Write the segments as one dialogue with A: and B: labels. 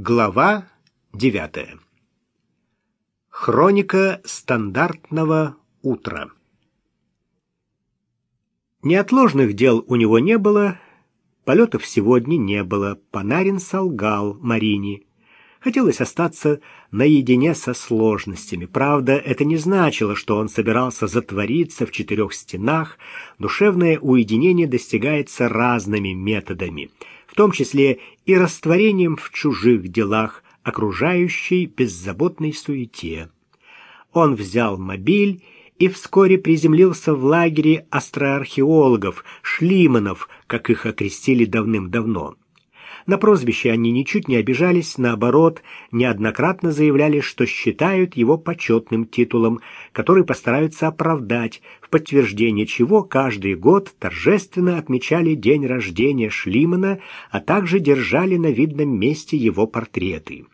A: Глава 9. Хроника стандартного утра. Неотложных дел у него не было, полетов сегодня не было. Панарин солгал Марине. Хотелось остаться наедине со сложностями. Правда, это не значило, что он собирался затвориться в четырех стенах. Душевное уединение достигается разными методами — в том числе и растворением в чужих делах, окружающей беззаботной суете. Он взял мобиль и вскоре приземлился в лагере астроархеологов, шлиманов, как их окрестили давным-давно. На прозвище они ничуть не обижались, наоборот, неоднократно заявляли, что считают его почетным титулом, который постараются оправдать, в подтверждение чего каждый год торжественно отмечали день рождения Шлимана, а также держали на видном месте его портреты.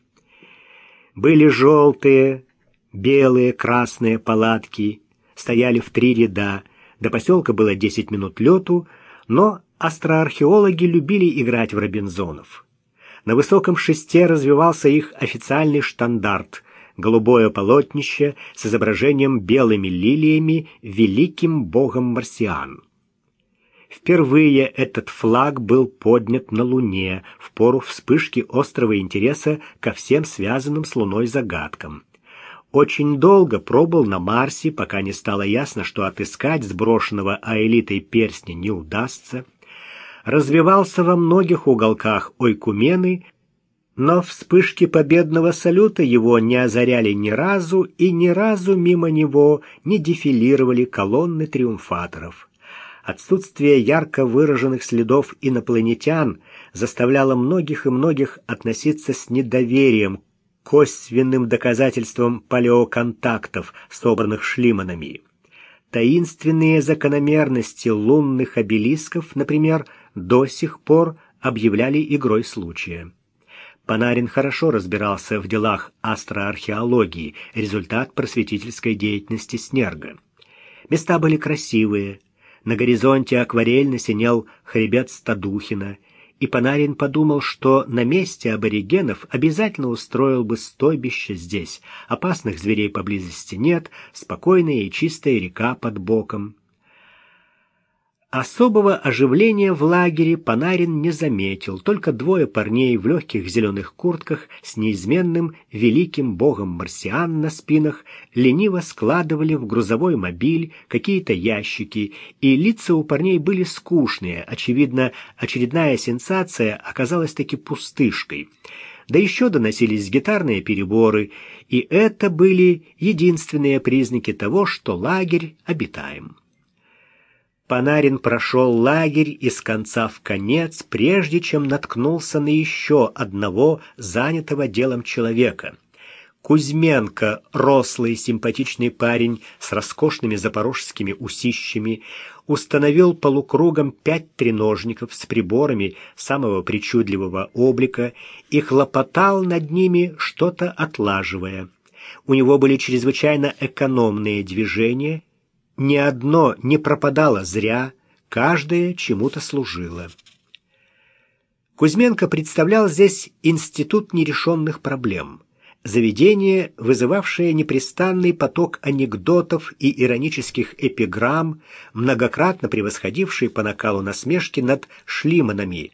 A: Были желтые, белые, красные палатки, стояли в три ряда, до поселка было 10 минут лету, но астроархеологи любили играть в робинзонов. На высоком шесте развивался их официальный штандарт — голубое полотнище с изображением белыми лилиями великим богом марсиан. Впервые этот флаг был поднят на Луне в пору вспышки острого интереса ко всем связанным с Луной загадкам. Очень долго пробыл на Марсе, пока не стало ясно, что отыскать сброшенного аэлитой перстня не удастся развивался во многих уголках Ойкумены, но вспышки победного салюта его не озаряли ни разу, и ни разу мимо него не дефилировали колонны триумфаторов. Отсутствие ярко выраженных следов инопланетян заставляло многих и многих относиться с недоверием косвенным доказательствам палеоконтактов, собранных Шлиманами. Таинственные закономерности лунных обелисков, например, до сих пор объявляли игрой случая. Панарин хорошо разбирался в делах астроархеологии, результат просветительской деятельности Снерга. Места были красивые. На горизонте акварельно синел хребет Стадухина, и Панарин подумал, что на месте аборигенов обязательно устроил бы стойбище здесь. Опасных зверей поблизости нет, спокойная и чистая река под боком. Особого оживления в лагере Панарин не заметил, только двое парней в легких зеленых куртках с неизменным великим богом марсиан на спинах лениво складывали в грузовой мобиль какие-то ящики, и лица у парней были скучные, очевидно, очередная сенсация оказалась таки пустышкой. Да еще доносились гитарные переборы, и это были единственные признаки того, что лагерь обитаем. Панарин прошел лагерь из конца в конец, прежде чем наткнулся на еще одного занятого делом человека. Кузьменко, рослый симпатичный парень с роскошными запорожскими усищами, установил полукругом пять треножников с приборами самого причудливого облика и хлопотал над ними, что-то отлаживая. У него были чрезвычайно экономные движения — ни одно не пропадало зря, каждое чему-то служило. Кузьменко представлял здесь институт нерешенных проблем, заведение, вызывавшее непрестанный поток анекдотов и иронических эпиграмм, многократно превосходивший по накалу насмешки над шлиманами.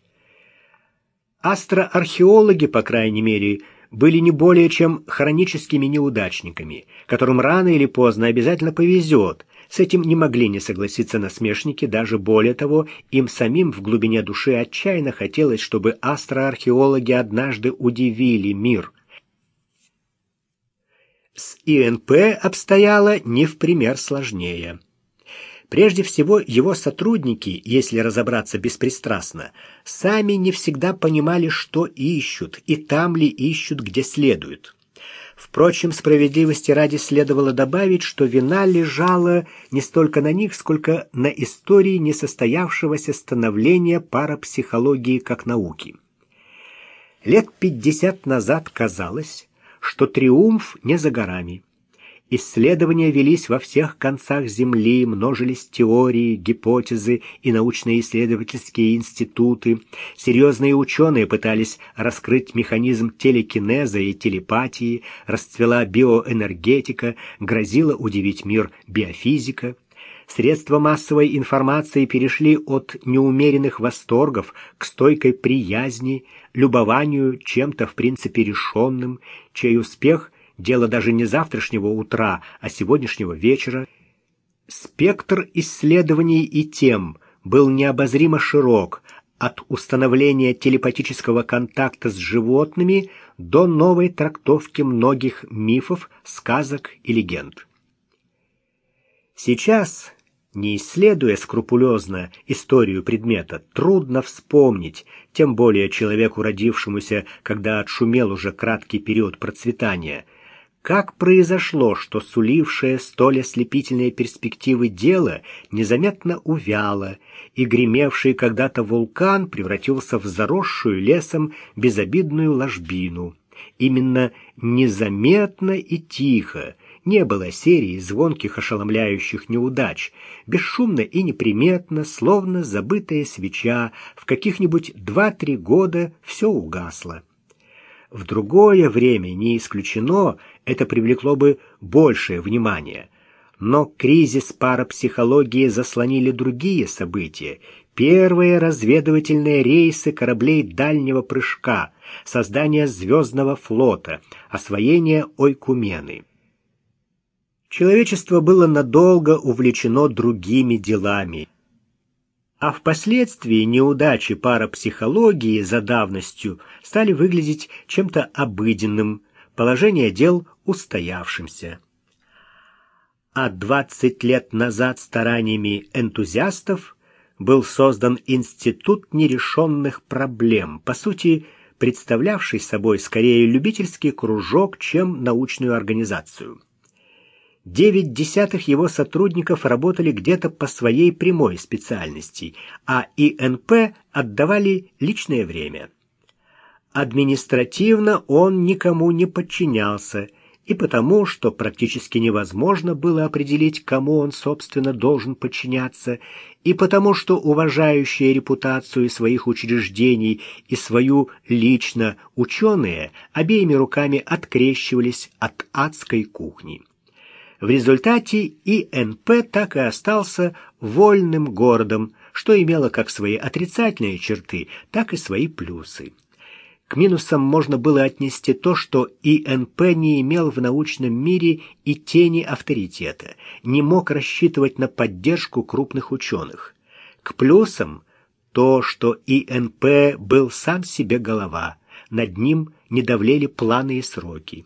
A: Астроархеологи, по крайней мере, были не более чем хроническими неудачниками, которым рано или поздно обязательно повезет, с этим не могли не согласиться насмешники, даже более того, им самим в глубине души отчаянно хотелось, чтобы астроархеологи однажды удивили мир. С ИНП обстояло не в пример сложнее. Прежде всего, его сотрудники, если разобраться беспристрастно, сами не всегда понимали, что ищут, и там ли ищут, где следует. Впрочем, справедливости ради следовало добавить, что вина лежала не столько на них, сколько на истории несостоявшегося становления парапсихологии как науки. Лет пятьдесят назад казалось, что триумф не за горами. Исследования велись во всех концах Земли, множились теории, гипотезы и научно-исследовательские институты. Серьезные ученые пытались раскрыть механизм телекинеза и телепатии, расцвела биоэнергетика, грозила удивить мир биофизика. Средства массовой информации перешли от неумеренных восторгов к стойкой приязни, любованию чем-то в принципе решенным, чей успех – Дело даже не завтрашнего утра, а сегодняшнего вечера. Спектр исследований и тем был необозримо широк, от установления телепатического контакта с животными до новой трактовки многих мифов, сказок и легенд. Сейчас, не исследуя скрупулезно историю предмета, трудно вспомнить, тем более человеку, родившемуся, когда отшумел уже краткий период процветания – как произошло, что сулившее столь ослепительные перспективы дело незаметно увяло, и гремевший когда-то вулкан превратился в заросшую лесом безобидную ложбину? Именно незаметно и тихо, не было серии звонких ошеломляющих неудач, бесшумно и неприметно, словно забытая свеча, в каких-нибудь два-три года все угасло. В другое время, не исключено, это привлекло бы большее внимание. Но кризис парапсихологии заслонили другие события. Первые разведывательные рейсы кораблей дальнего прыжка, создание звездного флота, освоение Ойкумены. Человечество было надолго увлечено другими делами – а впоследствии неудачи парапсихологии за давностью стали выглядеть чем-то обыденным, положение дел устоявшимся. А 20 лет назад стараниями энтузиастов был создан Институт нерешенных проблем, по сути, представлявший собой скорее любительский кружок, чем научную организацию. Девять десятых его сотрудников работали где-то по своей прямой специальности, а ИНП отдавали личное время. Административно он никому не подчинялся, и потому, что практически невозможно было определить, кому он, собственно, должен подчиняться, и потому, что уважающие репутацию своих учреждений и свою лично ученые обеими руками открещивались от адской кухни. В результате ИНП так и остался вольным городом, что имело как свои отрицательные черты, так и свои плюсы. К минусам можно было отнести то, что ИНП не имел в научном мире и тени авторитета, не мог рассчитывать на поддержку крупных ученых. К плюсам то, что ИНП был сам себе голова, над ним не давлели планы и сроки.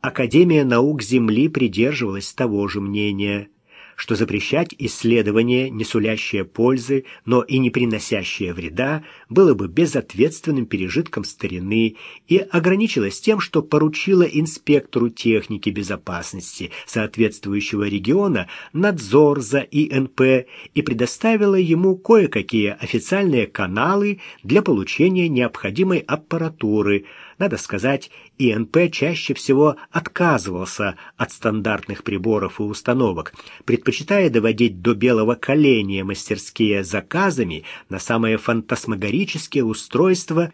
A: Академия наук Земли придерживалась того же мнения – что запрещать исследование, не сулящее пользы, но и не приносящее вреда, было бы безответственным пережитком старины и ограничилось тем, что поручило инспектору техники безопасности соответствующего региона надзор за ИНП и предоставило ему кое-какие официальные каналы для получения необходимой аппаратуры – надо сказать, ИНП чаще всего отказывался от стандартных приборов и установок, предпочитая доводить до белого коленя мастерские заказами на самые фантасмагорические устройства,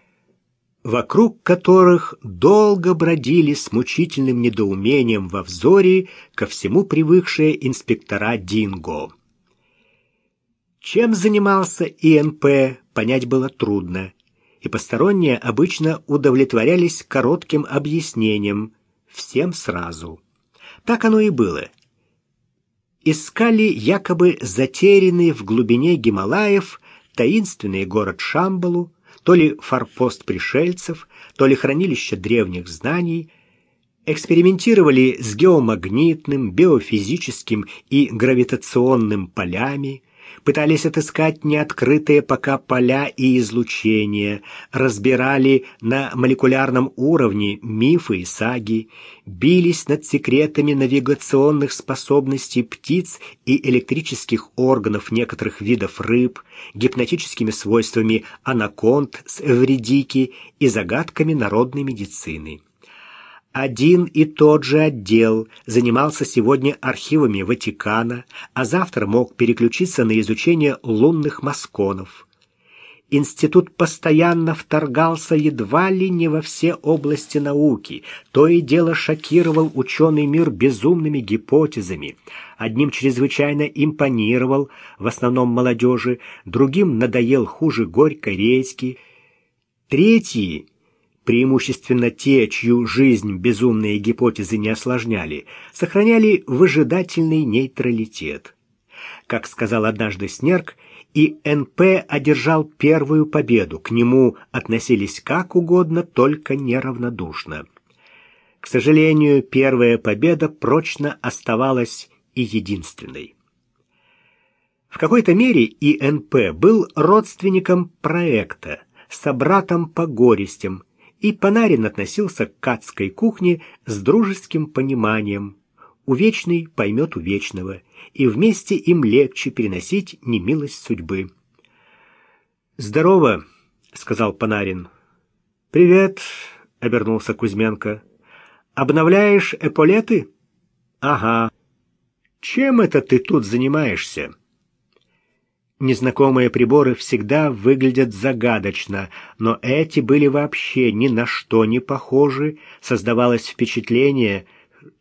A: вокруг которых долго бродили с мучительным недоумением во взоре ко всему привыкшие инспектора Динго. Чем занимался ИНП, понять было трудно и посторонние обычно удовлетворялись коротким объяснением, всем сразу. Так оно и было. Искали якобы затерянный в глубине Гималаев таинственный город Шамбалу, то ли форпост пришельцев, то ли хранилище древних знаний, экспериментировали с геомагнитным, биофизическим и гравитационным полями, пытались отыскать неоткрытые пока поля и излучения, разбирали на молекулярном уровне мифы и саги, бились над секретами навигационных способностей птиц и электрических органов некоторых видов рыб, гипнотическими свойствами анаконд с эвридики и загадками народной медицины. Один и тот же отдел занимался сегодня архивами Ватикана, а завтра мог переключиться на изучение лунных масконов. Институт постоянно вторгался едва ли не во все области науки, то и дело шокировал ученый мир безумными гипотезами. Одним чрезвычайно импонировал, в основном молодежи, другим надоел хуже горько-редьки. Третьи преимущественно те, чью жизнь безумные гипотезы не осложняли, сохраняли выжидательный нейтралитет. Как сказал однажды Снерк, и НП одержал первую победу, к нему относились как угодно, только неравнодушно. К сожалению, первая победа прочно оставалась и единственной. В какой-то мере ИНП был родственником проекта, собратом по горестям, и Панарин относился к адской кухне с дружеским пониманием. Увечный поймет увечного, и вместе им легче переносить немилость судьбы. «Здорово», — сказал Панарин. «Привет», — обернулся Кузьменко. «Обновляешь эполеты?» «Ага. Чем это ты тут занимаешься?» Незнакомые приборы всегда выглядят загадочно, но эти были вообще ни на что не похожи, создавалось впечатление,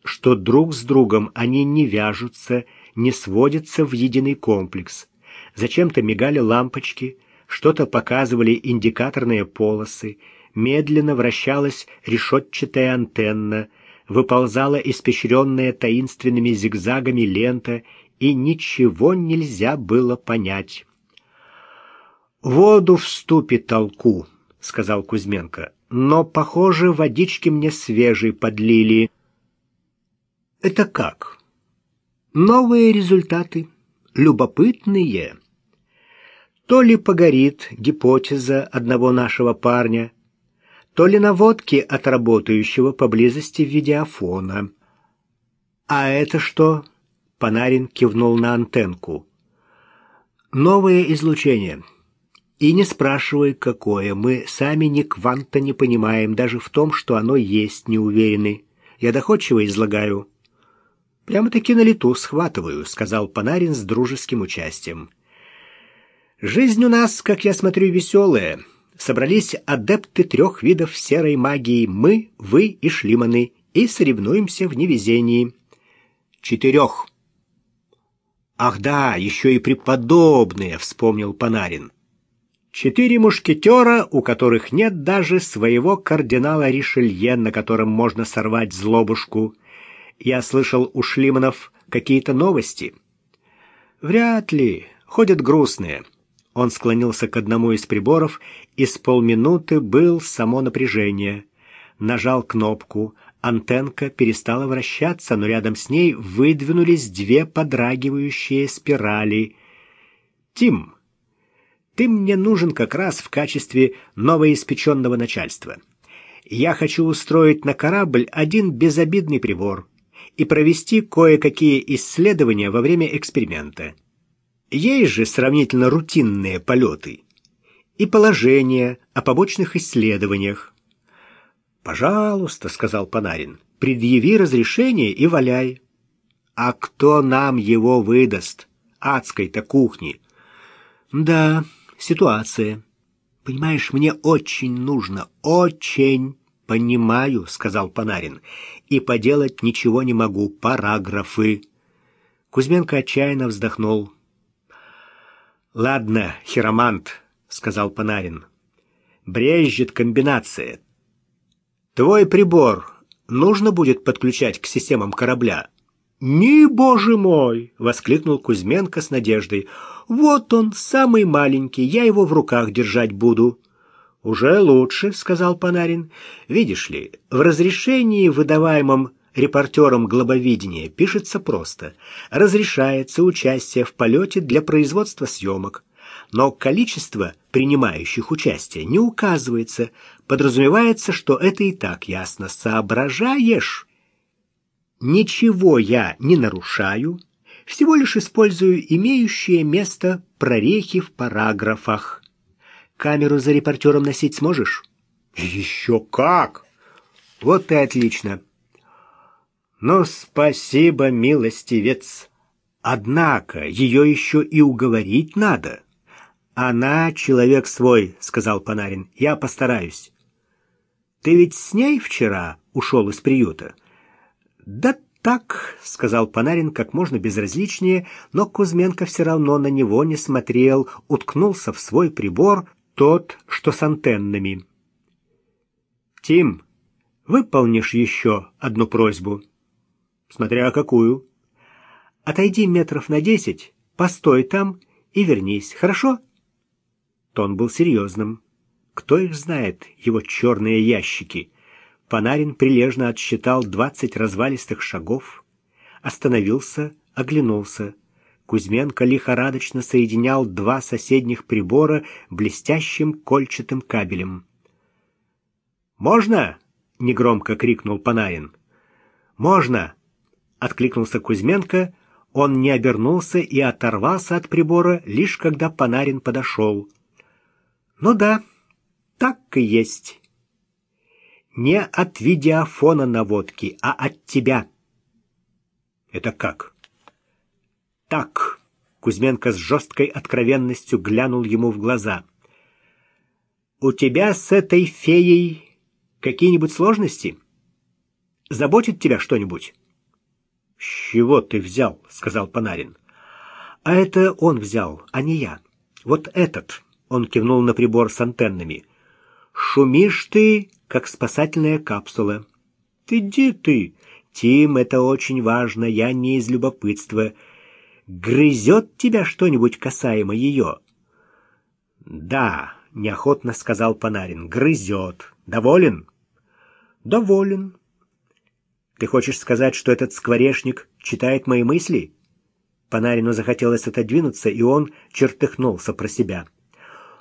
A: что друг с другом они не вяжутся, не сводятся в единый комплекс. Зачем-то мигали лампочки, что-то показывали индикаторные полосы, медленно вращалась решетчатая антенна, выползала испещренная таинственными зигзагами лента и ничего нельзя было понять. «Воду в ступе толку», — сказал Кузьменко, — «но, похоже, водички мне свежей подлили». «Это как?» «Новые результаты, любопытные». То ли погорит гипотеза одного нашего парня, то ли наводки от работающего поблизости видеофона. «А это что?» Панарин кивнул на антенку. «Новое излучение. И не спрашивай, какое. Мы сами ни кванта не понимаем, даже в том, что оно есть, не уверены. Я доходчиво излагаю». «Прямо-таки на лету схватываю», — сказал Панарин с дружеским участием. «Жизнь у нас, как я смотрю, веселая. Собрались адепты трех видов серой магии. Мы, вы и шлиманы. И соревнуемся в невезении». «Четырех», «Ах да, еще и преподобные», — вспомнил Панарин. Четыре мушкетера, у которых нет даже своего кардинала Ришелье, на котором можно сорвать злобушку. Я слышал у Шлиманов какие-то новости. Вряд ли. Ходят грустные. Он склонился к одному из приборов, и с полминуты был само напряжение. Нажал кнопку, Антенка перестала вращаться, но рядом с ней выдвинулись две подрагивающие спирали. «Тим, ты мне нужен как раз в качестве новоиспеченного начальства. Я хочу устроить на корабль один безобидный прибор и провести кое-какие исследования во время эксперимента. Есть же сравнительно рутинные полеты и положения о побочных исследованиях. «Пожалуйста», — сказал Панарин, — «предъяви разрешение и валяй». «А кто нам его выдаст? Адской-то кухни». «Да, ситуация. Понимаешь, мне очень нужно, очень...» «Понимаю», — сказал Панарин, — «и поделать ничего не могу, параграфы». Кузьменко отчаянно вздохнул. «Ладно, хиромант», — сказал Панарин. «Брежет комбинация. Твой прибор нужно будет подключать к системам корабля. «Ни, боже мой!» — воскликнул Кузьменко с надеждой. «Вот он, самый маленький, я его в руках держать буду». «Уже лучше», — сказал Панарин. «Видишь ли, в разрешении, выдаваемом репортером глобовидения, пишется просто «Разрешается участие в полете для производства съемок» но количество принимающих участие не указывается. Подразумевается, что это и так ясно. Соображаешь? Ничего я не нарушаю, всего лишь использую имеющие место прорехи в параграфах. Камеру за репортером носить сможешь? Еще как! Вот и отлично. Но спасибо, милостивец. Однако ее еще и уговорить надо. Она человек свой, сказал Панарин. Я постараюсь. Ты ведь с ней вчера ушел из приюта? Да так, сказал Панарин как можно безразличнее, но Кузьменко все равно на него не смотрел, уткнулся в свой прибор, тот, что с антеннами. Тим, выполнишь еще одну просьбу? Смотря какую. Отойди метров на десять, постой там и вернись, хорошо? Тон был серьезным. Кто их знает, его черные ящики? Панарин прилежно отсчитал двадцать развалистых шагов, остановился, оглянулся. Кузьменко лихорадочно соединял два соседних прибора блестящим кольчатым кабелем. «Можно?» — негромко крикнул Панарин. «Можно!» — откликнулся Кузьменко. Он не обернулся и оторвался от прибора, лишь когда Панарин подошел. «Ну да, так и есть. Не от видеофона наводки, а от тебя». «Это как?» «Так», — Кузьменко с жесткой откровенностью глянул ему в глаза. «У тебя с этой феей Какие-нибудь сложности? Заботит тебя что-нибудь? — С чего ты взял? — сказал Панарин. — А это он взял, а не я. Вот этот, — он кивнул на прибор с антеннами. — Шумишь ты, как спасательная капсула. — иди ты. Тим, это очень важно, я не из любопытства. Грызет тебя что-нибудь касаемо ее? — Да, — неохотно сказал Панарин, — грызет. Доволен? — Доволен. Ты хочешь сказать, что этот скворечник читает мои мысли? Панарину захотелось отодвинуться, и он чертыхнулся про себя.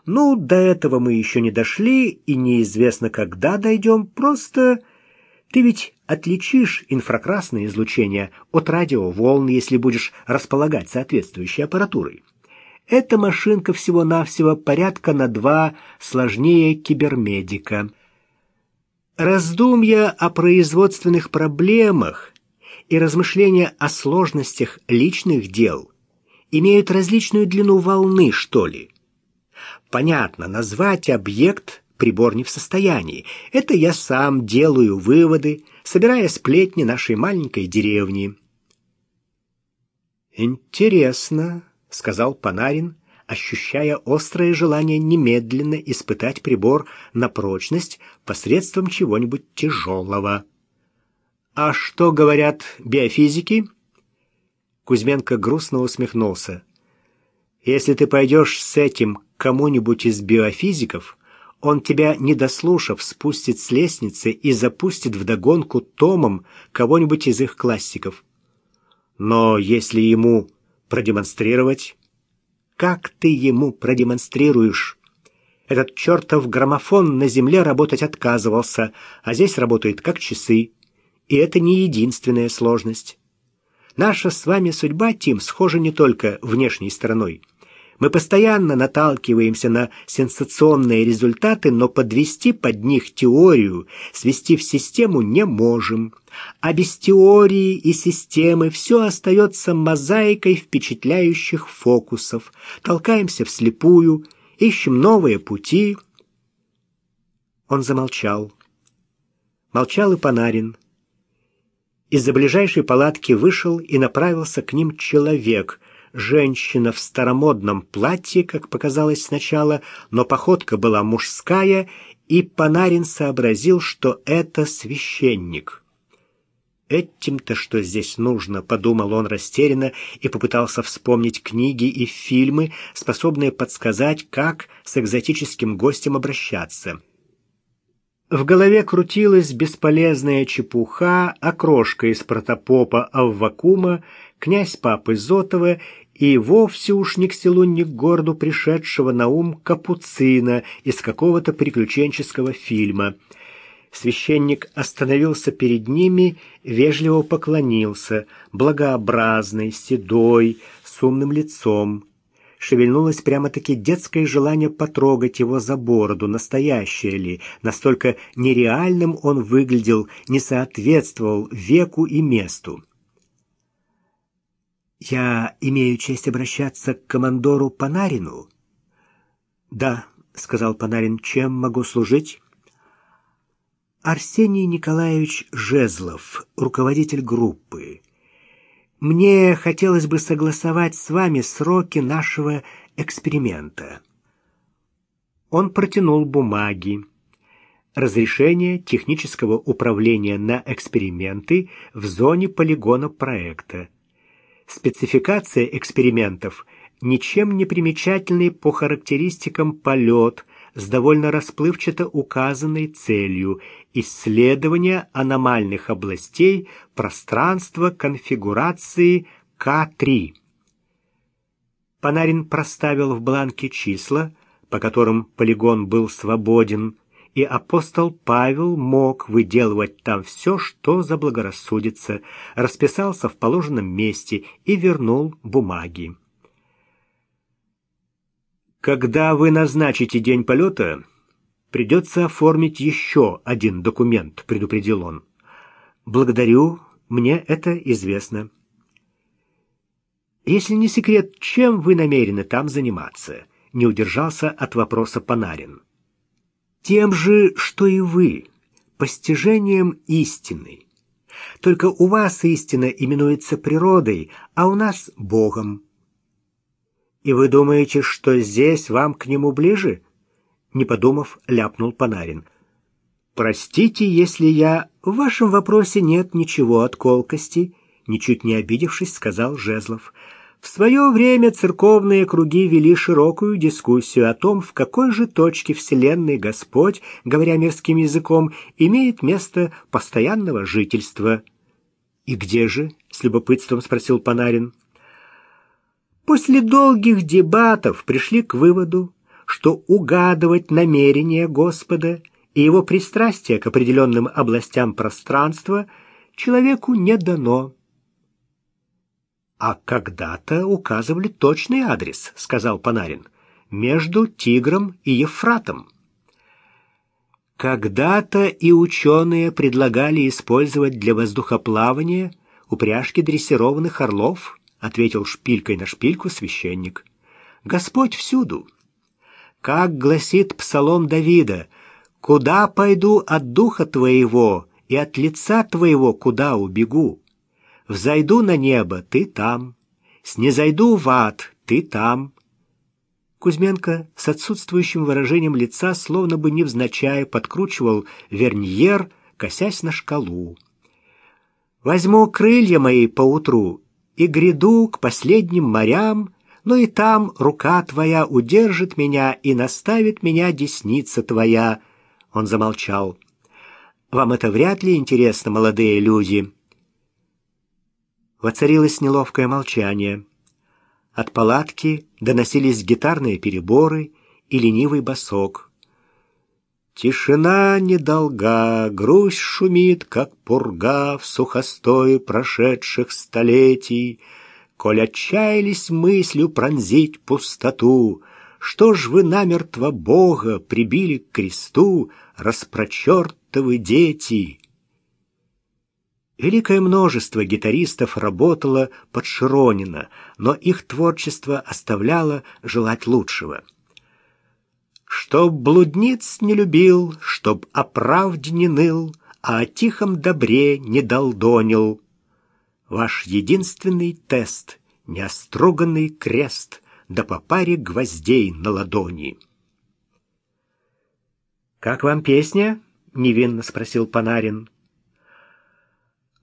A: Ну, до этого мы еще не дошли, и неизвестно, когда дойдем. Просто ты ведь отличишь инфракрасное излучение от радиоволн, если будешь располагать соответствующей аппаратурой. Эта машинка всего-навсего порядка на два сложнее кибермедика — Раздумья о производственных проблемах и размышления о сложностях личных дел имеют различную длину волны, что ли. Понятно, назвать объект прибор не в состоянии. Это я сам делаю выводы, собирая сплетни нашей маленькой деревни. «Интересно», — сказал Панарин, ощущая острое желание немедленно испытать прибор на прочность посредством чего-нибудь тяжелого. «А что говорят биофизики?» Кузьменко грустно усмехнулся. «Если ты пойдешь с этим кому-нибудь из биофизиков, он тебя, не дослушав, спустит с лестницы и запустит вдогонку томом кого-нибудь из их классиков. Но если ему продемонстрировать как ты ему продемонстрируешь? Этот чертов граммофон на земле работать отказывался, а здесь работает как часы. И это не единственная сложность. Наша с вами судьба, Тим, схожа не только внешней стороной. Мы постоянно наталкиваемся на сенсационные результаты, но подвести под них теорию, свести в систему не можем. А без теории и системы все остается мозаикой впечатляющих фокусов. Толкаемся вслепую, ищем новые пути. Он замолчал. Молчал и Панарин. Из-за ближайшей палатки вышел и направился к ним человек — женщина в старомодном платье, как показалось сначала, но походка была мужская, и Панарин сообразил, что это священник. «Этим-то что здесь нужно?» — подумал он растерянно и попытался вспомнить книги и фильмы, способные подсказать, как с экзотическим гостем обращаться. В голове крутилась бесполезная чепуха, окрошка из протопопа Аввакума, князь папы Зотова и вовсе уж ни к селу, ни к городу пришедшего на ум капуцина из какого-то приключенческого фильма. Священник остановился перед ними, вежливо поклонился, благообразный, седой, с умным лицом. шевельнулось прямо-таки детское желание потрогать его за бороду, настоящее ли, настолько нереальным он выглядел, не соответствовал веку и месту. «Я имею честь обращаться к командору Панарину?» «Да», — сказал Панарин, — «чем могу служить?» Арсений Николаевич Жезлов, руководитель группы. Мне хотелось бы согласовать с вами сроки нашего эксперимента. Он протянул бумаги. Разрешение технического управления на эксперименты в зоне полигона проекта. Спецификация экспериментов ничем не примечательный по характеристикам полет с довольно расплывчато указанной целью исследования аномальных областей пространства конфигурации К3. Панарин проставил в бланке числа, по которым полигон был свободен, и апостол Павел мог выделывать там все, что заблагорассудится, расписался в положенном месте и вернул бумаги. Когда вы назначите день полета, придется оформить еще один документ, предупредил он. Благодарю, мне это известно. Если не секрет, чем вы намерены там заниматься? Не удержался от вопроса Панарин. Тем же, что и вы, постижением истины. Только у вас истина именуется природой, а у нас Богом. «И вы думаете, что здесь вам к нему ближе?» Не подумав, ляпнул Панарин. «Простите, если я... В вашем вопросе нет ничего от колкости», ничуть не обидевшись, сказал Жезлов. В свое время церковные круги вели широкую дискуссию о том, в какой же точке Вселенной Господь, говоря мирским языком, имеет место постоянного жительства. «И где же?» — с любопытством спросил Панарин. После долгих дебатов пришли к выводу, что угадывать намерения Господа и его пристрастие к определенным областям пространства человеку не дано. «А когда-то указывали точный адрес», — сказал Панарин, — «между Тигром и Ефратом». Когда-то и ученые предлагали использовать для воздухоплавания упряжки дрессированных орлов — ответил шпилькой на шпильку священник. Господь всюду. Как гласит псалом Давида, «Куда пойду от духа твоего, и от лица твоего куда убегу? Взойду на небо, ты там, снизойду в ад, ты там». Кузьменко с отсутствующим выражением лица словно бы невзначай подкручивал верньер, косясь на шкалу. «Возьму крылья мои поутру и гряду к последним морям, но и там рука твоя удержит меня и наставит меня десница твоя». Он замолчал. «Вам это вряд ли интересно, молодые люди?» Воцарилось неловкое молчание. От палатки доносились гитарные переборы и ленивый босок. Тишина недолга, грусть шумит, как пурга в сухостое прошедших столетий. Коль отчаялись мыслью пронзить пустоту, Что ж вы намертво Бога прибили к кресту, Распрочертовы дети? Великое множество гитаристов работало под Широнина, но их творчество оставляло желать лучшего чтоб блудниц не любил, чтоб о правде не ныл, а о тихом добре не долдонил. Ваш единственный тест — неостроганный крест, да по паре гвоздей на ладони. «Как вам песня?» — невинно спросил Панарин.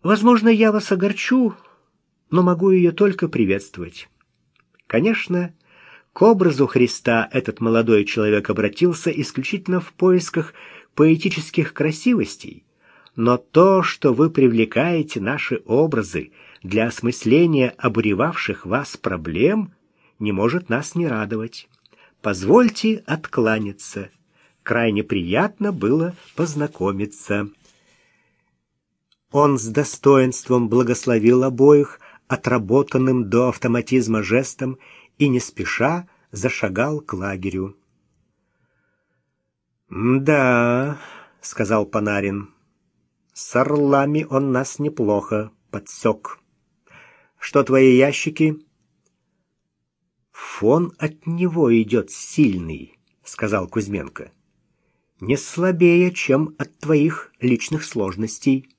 A: «Возможно, я вас огорчу, но могу ее только приветствовать. Конечно, к образу Христа этот молодой человек обратился исключительно в поисках поэтических красивостей, но то, что вы привлекаете наши образы для осмысления обуревавших вас проблем, не может нас не радовать. Позвольте откланяться. Крайне приятно было познакомиться. Он с достоинством благословил обоих, отработанным до автоматизма жестом, и не спеша зашагал к лагерю. «Да», — сказал Панарин, — «с орлами он нас неплохо подсек. Что твои ящики?» «Фон от него идет сильный», — сказал Кузьменко. «Не слабее, чем от твоих личных сложностей».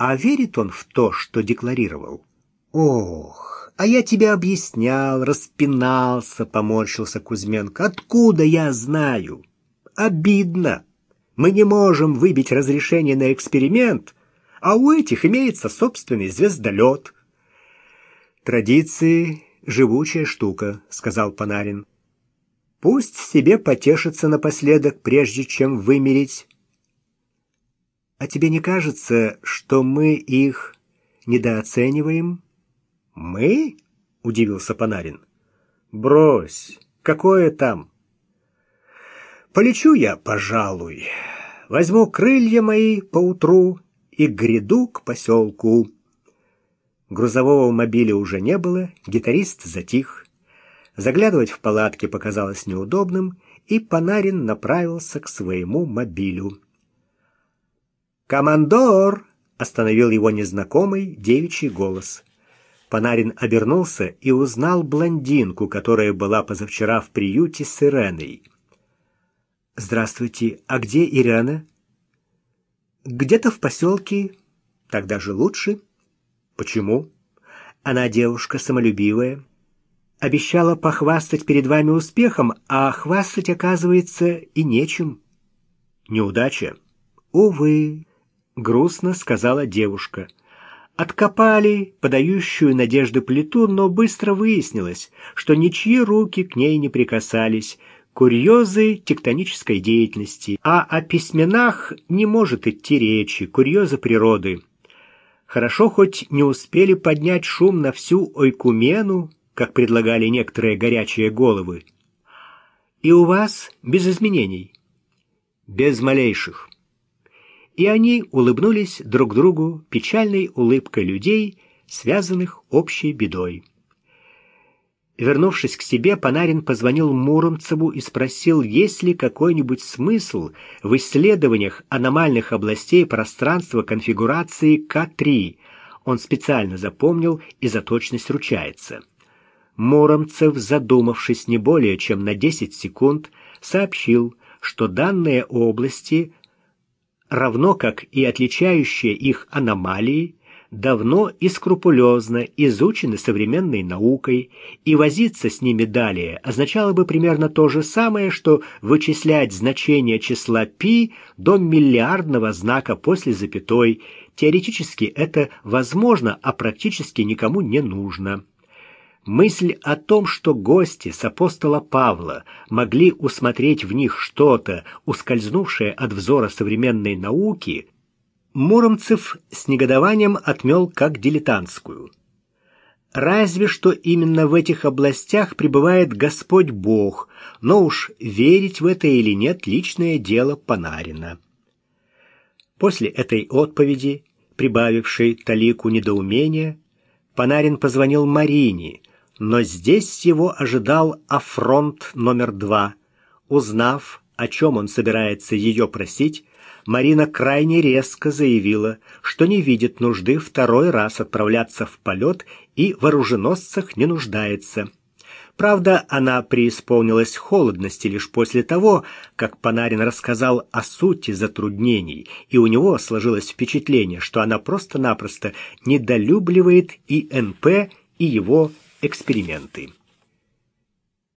A: А верит он в то, что декларировал? Ох, а я тебе объяснял, распинался, поморщился Кузьменко. Откуда я знаю? Обидно. Мы не можем выбить разрешение на эксперимент, а у этих имеется собственный звездолет. Традиции — живучая штука, — сказал Панарин. Пусть себе потешится напоследок, прежде чем вымереть. А тебе не кажется, что мы их недооцениваем? Мы? удивился Панарин. Брось, какое там? Полечу я, пожалуй. Возьму крылья мои поутру и гряду к поселку. Грузового мобиля уже не было, гитарист затих. Заглядывать в палатки показалось неудобным, и Панарин направился к своему мобилю. «Командор!» — остановил его незнакомый девичий голос. Панарин обернулся и узнал блондинку, которая была позавчера в приюте с Иреной. «Здравствуйте, а где Ирена?» «Где-то в поселке. Так даже лучше». «Почему?» «Она девушка самолюбивая. Обещала похвастать перед вами успехом, а хвастать, оказывается, и нечем». «Неудача?» «Увы, грустно сказала девушка. Откопали подающую надежды плиту, но быстро выяснилось, что ничьи руки к ней не прикасались. Курьезы тектонической деятельности, а о письменах не может идти речи, курьезы природы. Хорошо хоть не успели поднять шум на всю Ойкумену, как предлагали некоторые горячие головы. И у вас без изменений? Без малейших и они улыбнулись друг другу печальной улыбкой людей, связанных общей бедой. Вернувшись к себе, Панарин позвонил Муромцеву и спросил, есть ли какой-нибудь смысл в исследованиях аномальных областей пространства конфигурации К3. Он специально запомнил и за точность ручается. Муромцев, задумавшись не более чем на 10 секунд, сообщил, что данные области равно как и отличающие их аномалии, давно и скрупулезно изучены современной наукой, и возиться с ними далее означало бы примерно то же самое, что вычислять значение числа π до миллиардного знака после запятой. Теоретически это возможно, а практически никому не нужно. Мысль о том, что гости с апостола Павла могли усмотреть в них что-то, ускользнувшее от взора современной науки, Муромцев с негодованием отмел как дилетантскую. Разве что именно в этих областях пребывает Господь Бог, но уж верить в это или нет личное дело Панарина. После этой отповеди, прибавившей талику недоумения, Панарин позвонил Марине, но здесь его ожидал афронт номер два. Узнав, о чем он собирается ее просить, Марина крайне резко заявила, что не видит нужды второй раз отправляться в полет и в оруженосцах не нуждается. Правда, она преисполнилась холодности лишь после того, как Панарин рассказал о сути затруднений, и у него сложилось впечатление, что она просто-напросто недолюбливает и НП, и его эксперименты.